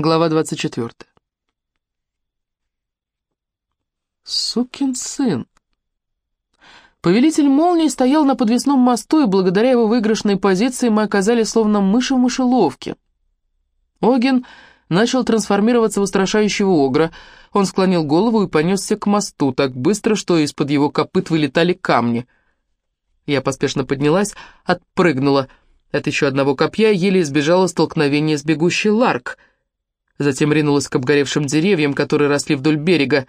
Глава 24. Сукин сын. Повелитель молнии стоял на подвесном мосту, и благодаря его выигрышной позиции мы оказались словно мыши в мышеловке. Оген начал трансформироваться в устрашающего огра. Он склонил голову и понесся к мосту так быстро, что из-под его копыт вылетали камни. Я поспешно поднялась, отпрыгнула от еще одного копья еле избежала столкновения с бегущей Ларк — затем ринулась к обгоревшим деревьям, которые росли вдоль берега.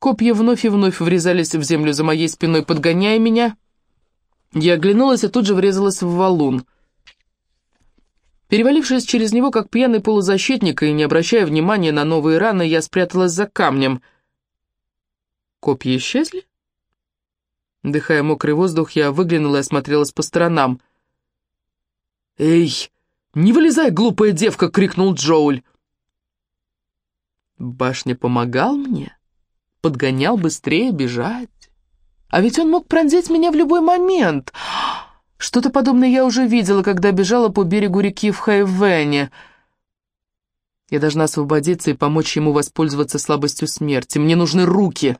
Копья вновь и вновь врезались в землю за моей спиной, подгоняя меня. Я оглянулась и тут же врезалась в валун. Перевалившись через него, как пьяный полузащитник, и не обращая внимания на новые раны, я спряталась за камнем. Копья исчезли? Дыхая мокрый воздух, я выглянула и осмотрелась по сторонам. «Эй, не вылезай, глупая девка!» — крикнул Джоуль. Башня помогал мне, подгонял быстрее бежать. А ведь он мог пронзить меня в любой момент. Что-то подобное я уже видела, когда бежала по берегу реки в Хайвене. Я должна освободиться и помочь ему воспользоваться слабостью смерти. Мне нужны руки.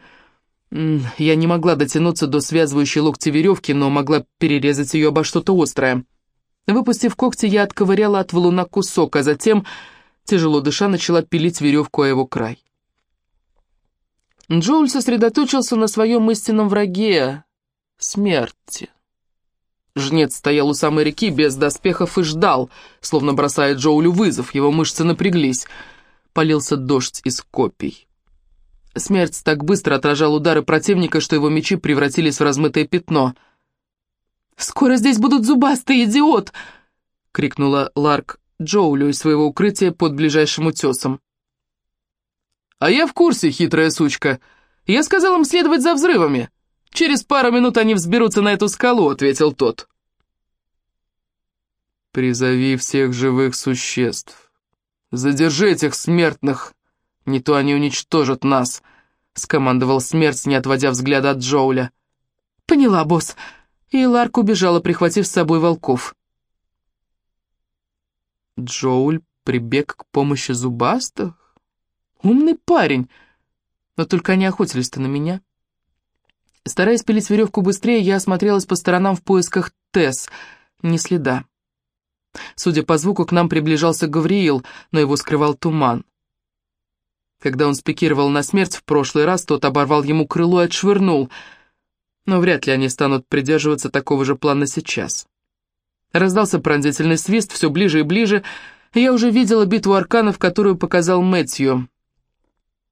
Я не могла дотянуться до связывающей локти веревки, но могла перерезать ее обо что-то острое. Выпустив когти, я отковыряла от валуна кусок, а затем тяжело дыша, начала пилить веревку о его край. Джоуль сосредоточился на своем истинном враге — смерти. Жнец стоял у самой реки без доспехов и ждал, словно бросая Джоулю вызов, его мышцы напряглись. Полился дождь из копий. Смерть так быстро отражал удары противника, что его мечи превратились в размытое пятно. «Скоро здесь будут зубастые, идиот!» — крикнула Ларк Джоулю из своего укрытия под ближайшим утесом. «А я в курсе, хитрая сучка. Я сказал им следовать за взрывами. Через пару минут они взберутся на эту скалу», — ответил тот. «Призови всех живых существ. Задержи этих смертных, не то они уничтожат нас», — скомандовал смерть, не отводя взгляда от Джоуля. «Поняла, босс». И Ларк убежала, прихватив с собой волков. Джоуль прибег к помощи зубастых? Умный парень, но только они охотились-то на меня. Стараясь пилить веревку быстрее, я осмотрелась по сторонам в поисках Тесс. Ни следа. Судя по звуку, к нам приближался Гавриил, но его скрывал туман. Когда он спикировал на смерть в прошлый раз, тот оборвал ему крыло и отшвырнул. Но вряд ли они станут придерживаться такого же плана сейчас. Раздался пронзительный свист, все ближе и ближе. Я уже видела битву арканов, которую показал Мэтью.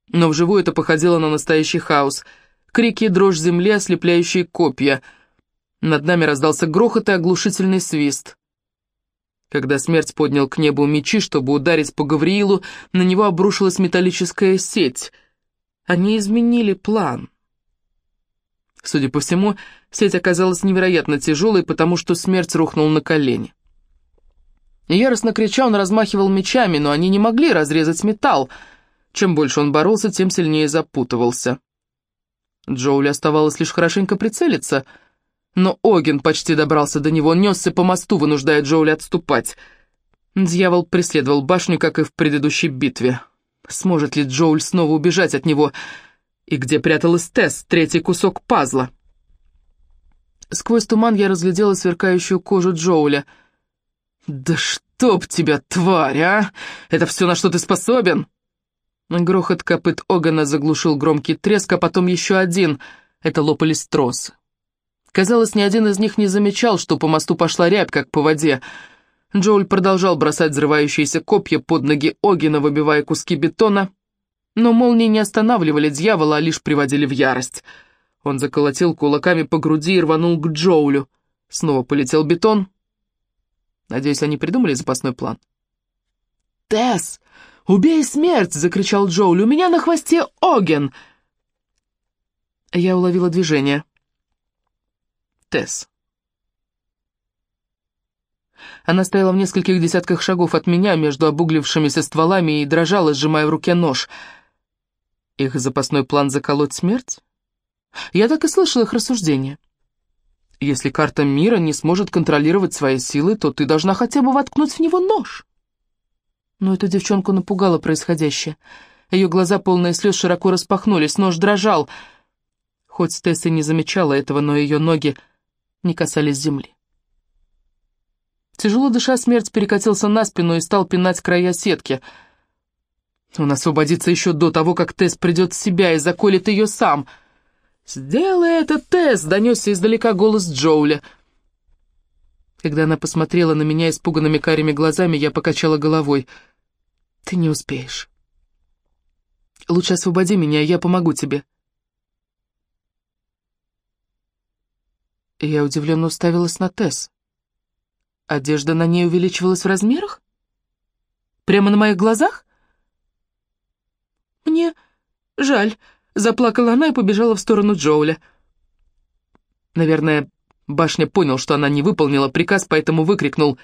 Но вживую это походило на настоящий хаос. Крики, дрожь земли, ослепляющие копья. Над нами раздался грохот и оглушительный свист. Когда смерть поднял к небу мечи, чтобы ударить по Гавриилу, на него обрушилась металлическая сеть. Они изменили план. Судя по всему, сеть оказалась невероятно тяжелой, потому что смерть рухнул на колени. Яростно крича, он размахивал мечами, но они не могли разрезать металл. Чем больше он боролся, тем сильнее запутывался. Джоули оставалось лишь хорошенько прицелиться, но Оген почти добрался до него, несся по мосту, вынуждая Джоули отступать. Дьявол преследовал башню, как и в предыдущей битве. Сможет ли Джоуль снова убежать от него? И где пряталась Тесс, третий кусок пазла? Сквозь туман я разглядела сверкающую кожу Джоуля. «Да чтоб тебя, тварь, а! Это все, на что ты способен?» Грохот копыт Огана заглушил громкий треск, а потом еще один. Это лопались тросы. Казалось, ни один из них не замечал, что по мосту пошла рябь, как по воде. Джоуль продолжал бросать взрывающиеся копья под ноги Огина, выбивая куски бетона, но молнии не останавливали дьявола, а лишь приводили в ярость. Он заколотил кулаками по груди и рванул к Джоулю. Снова полетел бетон. Надеюсь, они придумали запасной план. «Тесс, убей смерть!» — закричал Джоуль. «У меня на хвосте Оген!» Я уловила движение. Тесс. Она стояла в нескольких десятках шагов от меня между обуглившимися стволами и дрожала, сжимая в руке нож — их запасной план заколоть смерть? Я так и слышал их рассуждения. Если карта мира не сможет контролировать свои силы, то ты должна хотя бы воткнуть в него нож. Но эту девчонку напугало происходящее. Ее глаза, полные слез, широко распахнулись, нож дрожал. Хоть Тесс и не замечала этого, но ее ноги не касались земли. Тяжело дыша, смерть перекатился на спину и стал пинать края сетки. Он освободится еще до того, как Тесс придет в себя и заколет ее сам. «Сделай это, Тесс!» — донесся издалека голос Джоуля. Когда она посмотрела на меня испуганными карими глазами, я покачала головой. «Ты не успеешь. Лучше освободи меня, я помогу тебе». Я удивленно уставилась на Тесс. Одежда на ней увеличивалась в размерах? Прямо на моих глазах? Мне жаль, заплакала она и побежала в сторону Джоуля. Наверное, башня понял, что она не выполнила приказ, поэтому выкрикнул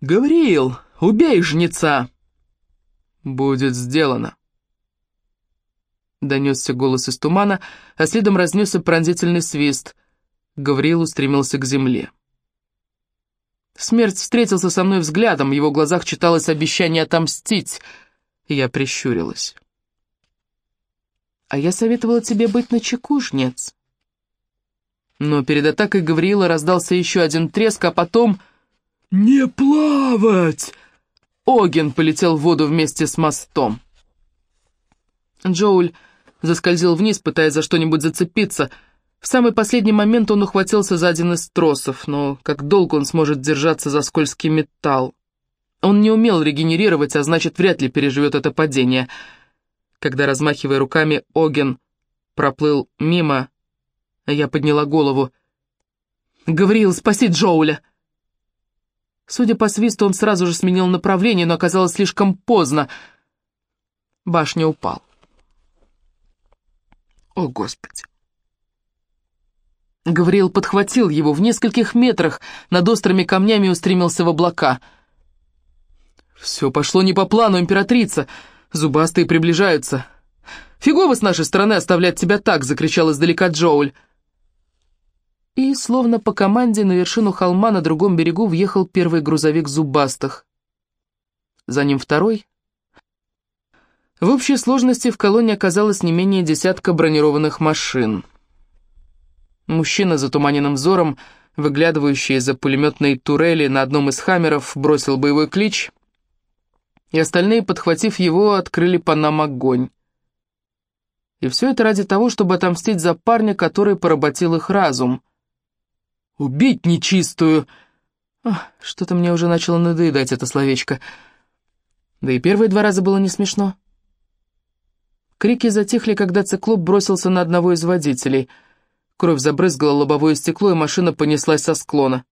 «Гавриил, убей жнеца!» «Будет сделано!» Донесся голос из тумана, а следом разнесся пронзительный свист. Гавриил устремился к земле. Смерть встретился со мной взглядом, в его глазах читалось обещание отомстить. Я прищурилась. «А я советовала тебе быть начеку, жнец». Но перед атакой Гавриила раздался еще один треск, а потом... «Не плавать!» Оген полетел в воду вместе с мостом. Джоуль заскользил вниз, пытаясь за что-нибудь зацепиться — в самый последний момент он ухватился за один из тросов, но как долго он сможет держаться за скользкий металл? Он не умел регенерировать, а значит, вряд ли переживет это падение. Когда, размахивая руками, Оген проплыл мимо, я подняла голову. «Гавриил, спаси Джоуля!» Судя по свисту, он сразу же сменил направление, но оказалось слишком поздно. Башня упал. О, Господи! Гавриил подхватил его в нескольких метрах, над острыми камнями устремился в облака. «Все пошло не по плану, императрица! Зубастые приближаются!» «Фигово с нашей стороны оставлять тебя так!» — закричал издалека Джоуль. И, словно по команде, на вершину холма на другом берегу въехал первый грузовик зубастых. За ним второй. В общей сложности в колонне оказалось не менее десятка бронированных машин — Мужчина с затуманенным взором, выглядывающий из-за пулеметной турели на одном из хаммеров, бросил боевой клич, и остальные, подхватив его, открыли по нам огонь. И все это ради того, чтобы отомстить за парня, который поработил их разум. «Убить нечистую!» Что-то мне уже начало надоедать это словечко. Да и первые два раза было не смешно. Крики затихли, когда циклоп бросился на одного из водителей — Кровь забрызгала лобовое стекло, и машина понеслась со склона.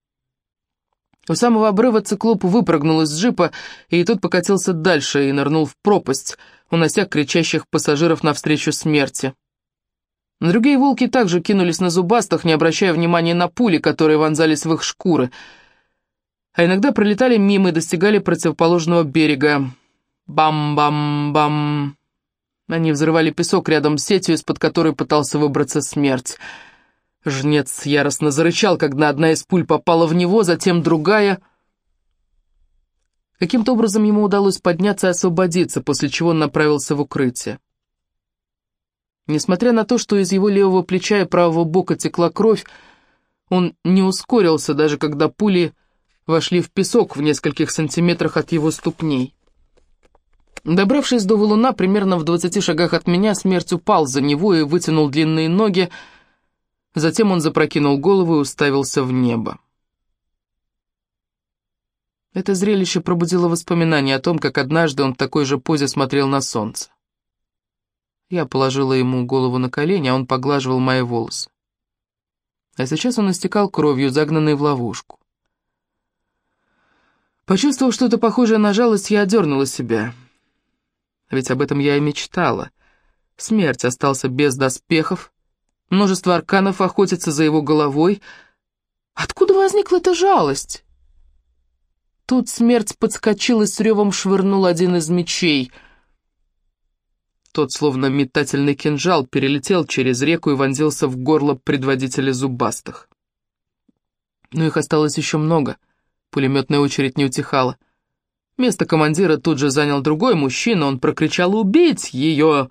У самого обрыва циклоп выпрыгнул из джипа, и тот покатился дальше и нырнул в пропасть, унося кричащих пассажиров навстречу смерти. Другие волки также кинулись на зубастых, не обращая внимания на пули, которые вонзались в их шкуры, а иногда пролетали мимо и достигали противоположного берега. Бам-бам-бам. Они взрывали песок рядом с сетью, из-под которой пытался выбраться смерть. Жнец яростно зарычал, когда одна из пуль попала в него, затем другая. Каким-то образом ему удалось подняться и освободиться, после чего он направился в укрытие. Несмотря на то, что из его левого плеча и правого бока текла кровь, он не ускорился, даже когда пули вошли в песок в нескольких сантиметрах от его ступней. Добравшись до валуна, примерно в двадцати шагах от меня, смерть упал за него и вытянул длинные ноги, Затем он запрокинул голову и уставился в небо. Это зрелище пробудило воспоминания о том, как однажды он в такой же позе смотрел на солнце. Я положила ему голову на колени, а он поглаживал мои волосы. А сейчас он истекал кровью, загнанный в ловушку. Почувствовав что-то похожее на жалость, я одернула себя. Ведь об этом я и мечтала. Смерть остался без доспехов, Множество арканов охотятся за его головой. Откуда возникла эта жалость? Тут смерть подскочил и с ревом швырнул один из мечей. Тот, словно метательный кинжал, перелетел через реку и вонзился в горло предводителя зубастых. Но их осталось еще много. Пулеметная очередь не утихала. Место командира тут же занял другой мужчина, он прокричал «Убить ее!».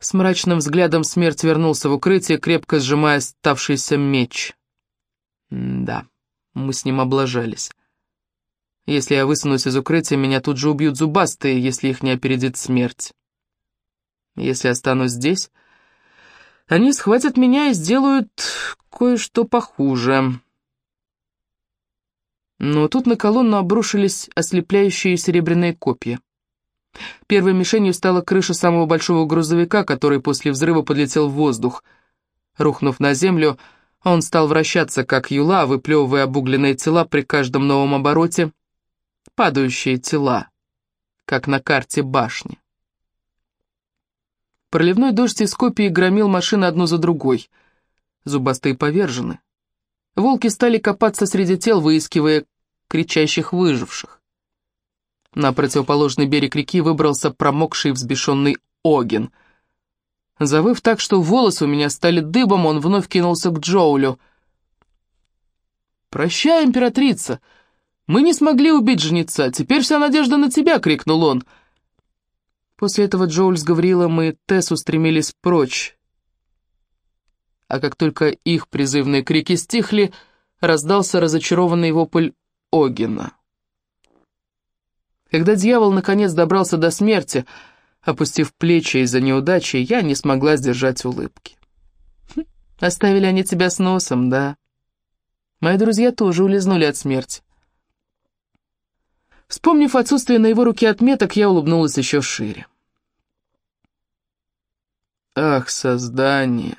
С мрачным взглядом смерть вернулся в укрытие, крепко сжимая ставшийся меч. да, мы с ним облажались. Если я высунусь из укрытия, меня тут же убьют зубастые, если их не опередит смерть. Если останусь здесь, они схватят меня и сделают кое-что похуже. Но тут на колонну обрушились ослепляющие серебряные копья. Первой мишенью стала крыша самого большого грузовика, который после взрыва подлетел в воздух. Рухнув на землю, он стал вращаться, как юла, выплевывая обугленные тела при каждом новом обороте. Падающие тела, как на карте башни. Проливной дождь из копий громил машины одну за другой. Зубастые повержены. Волки стали копаться среди тел, выискивая кричащих выживших. На противоположный берег реки выбрался промокший взбешенный Оген. Завыв так, что волосы у меня стали дыбом, он вновь кинулся к Джоулю. «Прощай, императрица! Мы не смогли убить жнеца, теперь вся надежда на тебя!» — крикнул он. После этого Джоуль с Гаврилом и Тесс устремились прочь, а как только их призывные крики стихли, раздался разочарованный вопль Огина. Когда дьявол наконец добрался до смерти, опустив плечи из-за неудачи, я не смогла сдержать улыбки. Хм, оставили они тебя с носом, да? Мои друзья тоже улизнули от смерти. Вспомнив отсутствие на его руке отметок, я улыбнулась еще шире. «Ах, создание!»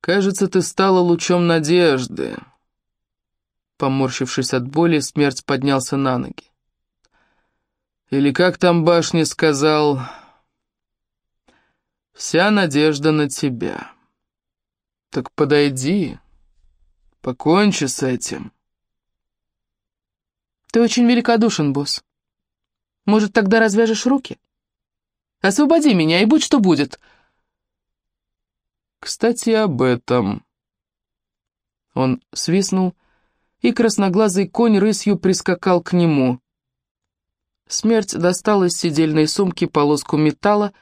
«Кажется, ты стала лучом надежды». Поморщившись от боли, смерть поднялся на ноги. «Или как там башня сказал...» «Вся надежда на тебя. Так подойди, покончи с этим». «Ты очень великодушен, босс. Может, тогда развяжешь руки? Освободи меня, и будь что будет». Кстати, об этом. Он свистнул, и красноглазый конь рысью прискакал к нему. Смерть достала из сидельной сумки полоску металла,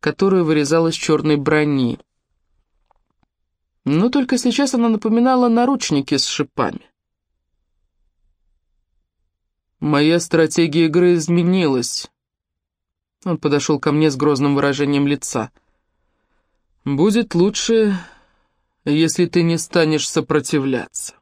которую вырезала из черной брони. Но только сейчас она напоминала наручники с шипами. Моя стратегия игры изменилась. Он подошел ко мне с грозным выражением лица — Будет лучше, если ты не станешь сопротивляться.